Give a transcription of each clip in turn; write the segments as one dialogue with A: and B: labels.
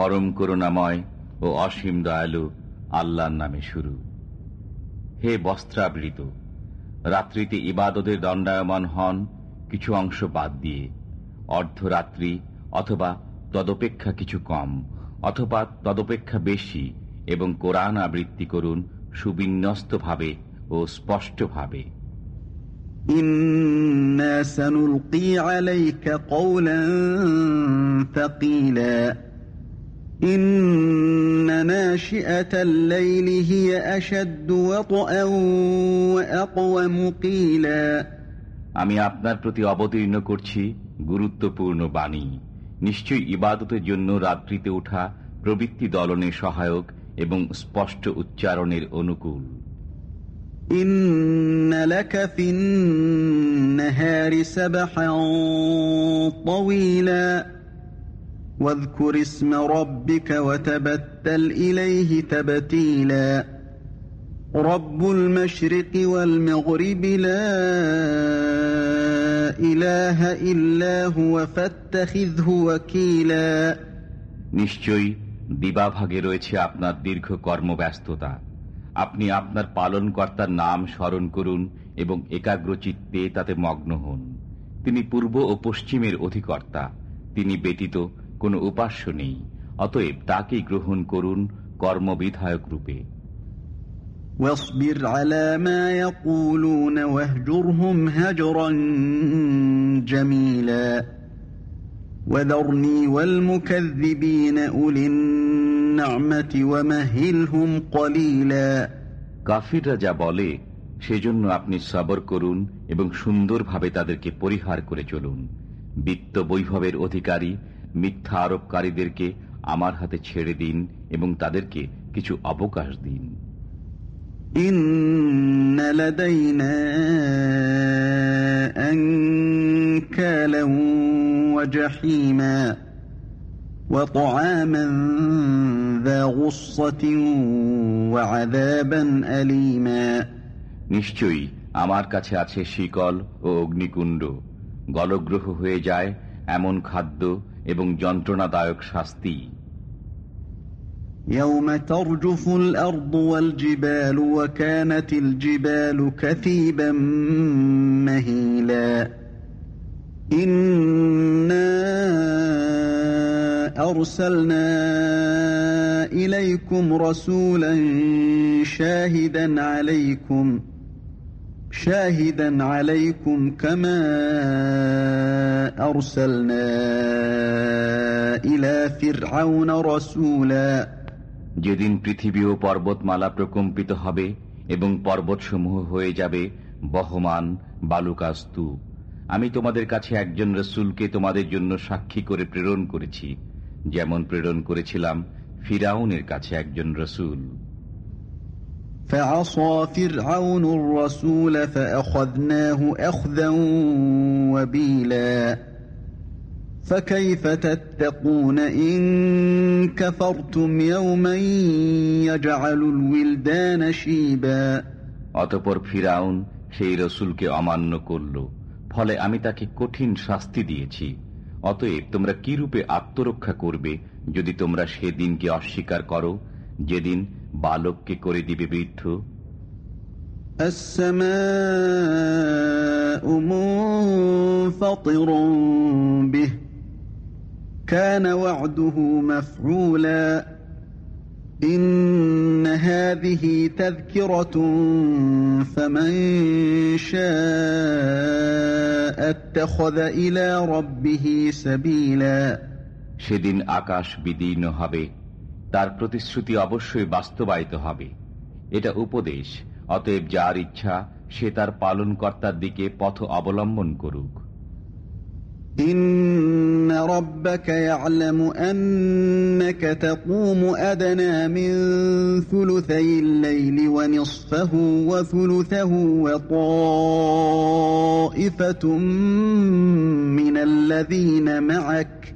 A: পরম করুণাময় ও অসীম দয়ালু আল্লাহর নামে শুরু। হে বস্ত্রাবৃত, রাত্রিতে ইবাদতের দণ্ডায়মান হন কিছু অংশ বাদ দিয়ে। অর্ধরাত্রি অথবা তদপেক্ষা কিছু কম অথবা তদপেক্ষা বেশি এবং কোরআন আবৃত্তি করুন সুবিন্যস্তভাবে ও স্পষ্টভাবে।
B: ইন্নাসানুলকি আলাইকা কওলান إن ناشئة الليل هي أشد وطئا وأقوم قيلا
A: আমি আপনার প্রতি অবতীর্ণ করছি গুরুত্বপূর্ণ বাণী নিশ্চয়ই ইবাদতের জন্য রাত্রিতে ওঠা প্রবৃত্তি দলনে সহায়ক এবং স্পষ্ট উচ্চারণের অনুকূল
B: إن واذكر اسم ربك وتبتل إليه تبتيلا رب المشرق والمغرب لا إله إلا هو فاتخذه وكيلا
A: নিশ্চয়ই দিবাভাগে রয়েছে আপনার দীর্ঘ কর্মব্যস্ততা আপনি আপনার পালনকর্তার নাম স্মরণ করুন এবং একাগ্রচিত্তে তাতে মগ্ন হন তিনি পূর্ব ও পশ্চিমের অধিকর্তা তিনি ব্যতীত কোনো উপাস্য নেই অতএব তাকেই গ্রহণ করুন কর্মবিধায়ক রূপে
B: واصبر على ما يقولون واهجرهم هجرا جميلا وذرني والمكذبين أولي النعمة ومهلهم قليلا
A: কাফিররা যা বলে সেজন্য আপনি সবর করুন এবং সুন্দরভাবে তাদেরকে পরিহার করে চলুন বিত্ত বৈভবের অধিকারী মিথ্যা আরোপকারীদেরকে আমার হাতে ছেড়ে দিন এবং তাদেরকে কিছু অবকাশ দিন। নিশ্চয়ই আমার কাছে আছে শিকল ও অগ্নিকুণ্ড। গলগ্রহ হয়ে যায় এমন খাদ্য এবং যন্ত্রণাদায়ক শাস্তি
B: يوم ترجف الأرض والجبال وكانت الجبال كثيبا مهيلا إنا أرسلنا إليكم رسولا شاهدا عليكم شاهدا عليكم كما أرسلنا إلى فرعون رسولا
A: যেদিন পৃথিবী ও পর্বতমালা প্রকম্পিত হবে এবং পর্বতসমূহ হয়ে যাবে বহমান বালুকা স্তূপ আমি তোমাদের কাছে একজন রসুলকে তোমাদের জন্য সাক্ষী করে প্রেরণ করেছি যেমন প্রেরণ করেছিলাম ফিরাউনের কাছে একজন রসুল
B: فعصى فرعون الرسول فأخذناه أخذا وبيلا فكيف تتقون إن كفرتم يوما يجعل الولدان شيبا
A: অতপর ফিরাউন সেই রসুলকে অমান্য করল ফলে আমি তাকে কঠিন শাস্তি দিয়েছি অতএব তোমরা কি রূপে আত্মরক্ষা করবে যদি তোমরা সেদিনকে অস্বীকার করো যেদিন বালককে করে দিবে বৃদ্ধ
B: السماء منفطر به كان وعده مفعولا إن هذه تذكرة فمن شاء اتخذ إلى ربه سبيلا
A: সেদিন আকাশ বিদীর্ণ হবে তার প্রতিশ্রুতি অবশ্যই বাস্তবায়িত হবে এটা উপদেশ অতএব যার ইচ্ছা সে তার পালনকর্তার দিকে পথ অবলম্বন করুক
B: إن ربك يعلم أنك تقوم أدنى من ثلثي الليل ونصفه وثلثه وطائفة من الذين معك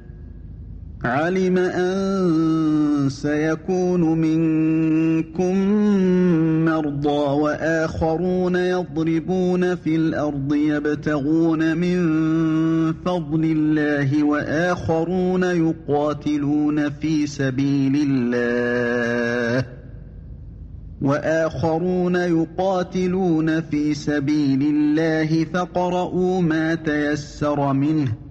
B: علم أن سيكون منكم مرضى وآخرون يضربون في الأرض يبتغون من فضل الله وآخرون يقاتلون في سبيل الله وآخرون يقاتلون في سبيل الله فقرؤوا ما تيسر منه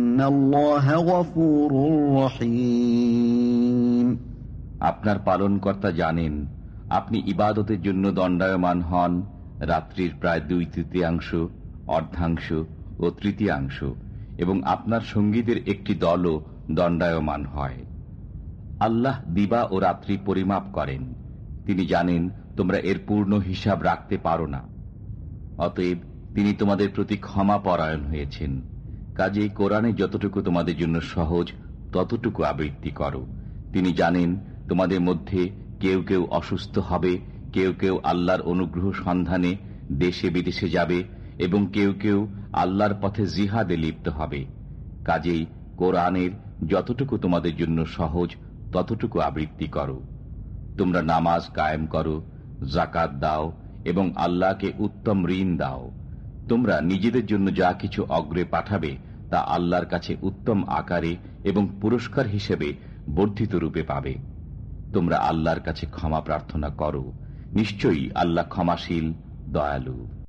A: আপনার পালনকর্তা জানেন, আপনি ইবাদতের জন্য দণ্ডায়মান হন, রাত্রির প্রায় দুই তৃতীয়াংশ, অর্ধাংশ ও তৃতীয়াংশ, এবং আপনার সঙ্গীদের একটি দলও দণ্ডায়মান হয়। আল্লাহ দিবা ও রাত্রি পরিমাপ করেন। তিনি জানেন, তোমরা এর পূর্ণ হিসাব রাখতে পারো না। অতএব তিনি তোমাদের প্রতি ক্ষমা পরায়ণ হয়েছেন। কাজে কোরআনে যতটুকু তোমাদের জন্য সহজ, ততটুকু আবৃত্তি করো। তিনি জানেন, তোমাদের মধ্যে কেউ কেউ অসুস্থ হবে, কেউ কেউ আল্লাহর অনুগ্রহ সন্ধানে দেশে বিদেশে যাবে, এবং কেউ কেউ আল্লাহর পথে জিহাদে লিপ্ত হবে। কাজেই কোরআনের যতটুকু তোমাদের জন্য সহজ, ততটুকু আবৃত্তি করো। তোমরা নামাজ কায়েম করো জাকাত দাও, এবং আল্লাহকে উত্তম ঋণ দাও। তোমরা নিজেদের জন্য যা কিছু অগ্রে পাঠাবে তা আল্লাহর কাছে উত্তম আকারে এবং পুরস্কার হিসেবে বর্ধিত রূপে পাবে। তোমরা আল্লাহর কাছে ক্ষমা প্রার্থনা করো। নিশ্চয়ই আল্লাহ ক্ষমাশীল, দয়ালু।